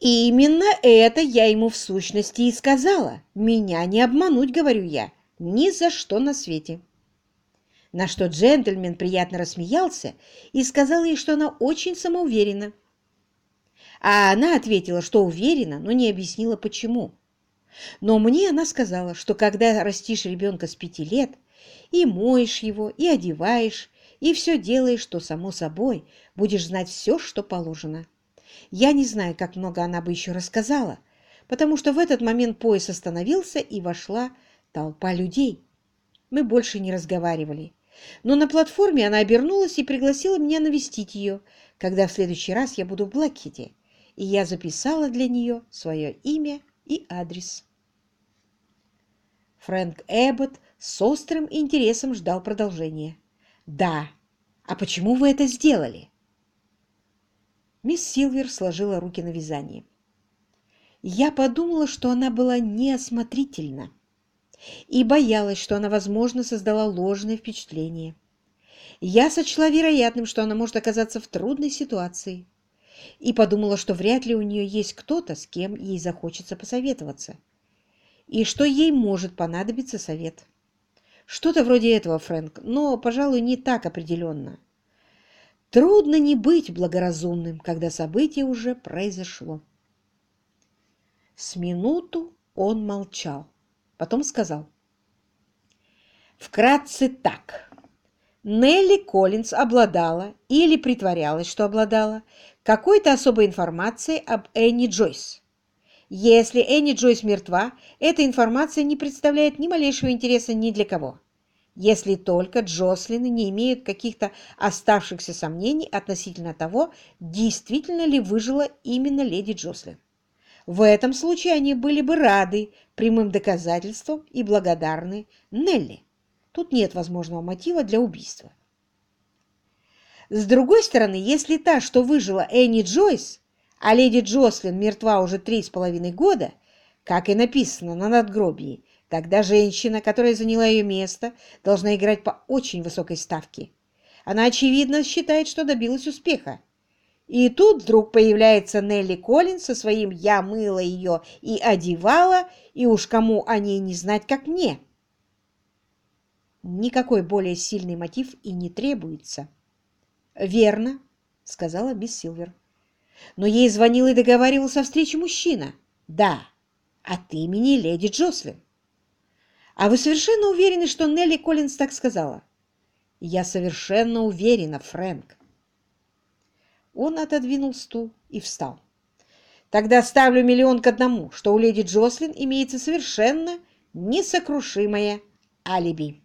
Именно это я ему в сущности и сказала. Меня не обмануть, говорю я, ни за что на свете. На что джентльмен приятно рассмеялся и сказал ей, что она очень самоуверена. А она ответила, что уверена, но не объяснила, почему. Но мне она сказала, что когда растишь ребенка с пяти лет, и моешь его, и одеваешь, и все делаешь, что само собой будешь знать все, что положено. Я не знаю, как много она бы еще рассказала, потому что в этот момент поезд остановился, и вошла толпа людей. Мы больше не разговаривали. Но на платформе она обернулась и пригласила меня навестить ее, когда в следующий раз я буду в Блэкхеде, и я записала для нее свое имя и адрес. Фрэнк Эббот с острым интересом ждал продолжения. «Да, а почему вы это сделали?» Мисс Силвер сложила руки на вязание. Я подумала, что она была неосмотрительна и боялась, что она, возможно, создала ложное впечатление. Я сочла вероятным, что она может оказаться в трудной ситуации, и подумала, что вряд ли у нее есть кто-то, с кем ей захочется посоветоваться, и что ей может понадобиться совет. Что-то вроде этого, Фрэнк, но, пожалуй, не так определенно. Трудно не быть благоразумным, когда событие уже произошло. С минуту он молчал, потом сказал. Вкратце так. Нелли Коллинз обладала или притворялась, что обладала, какой-то особой информацией об Энни Джойс. Если Энни Джойс мертва, эта информация не представляет ни малейшего интереса ни для кого если только Джослины не имеют каких-то оставшихся сомнений относительно того, действительно ли выжила именно леди Джослин. В этом случае они были бы рады прямым доказательствам и благодарны Нелли. Тут нет возможного мотива для убийства. С другой стороны, если та, что выжила Энни Джойс, а леди Джослин мертва уже три с половиной года, как и написано на надгробии, Тогда женщина, которая заняла ее место, должна играть по очень высокой ставке. Она, очевидно, считает, что добилась успеха. И тут вдруг появляется Нелли Коллинс со своим «я мыла ее и одевала, и уж кому о ней не знать, как мне». Никакой более сильный мотив и не требуется. «Верно», — сказала мисс Силвер. «Но ей звонил и договаривался о встрече мужчина». «Да, от имени леди Джослин». А вы совершенно уверены, что Нелли Коллинз так сказала? Я совершенно уверена, Фрэнк. Он отодвинул стул и встал. Тогда ставлю миллион к одному, что у леди Джослин имеется совершенно несокрушимое алиби.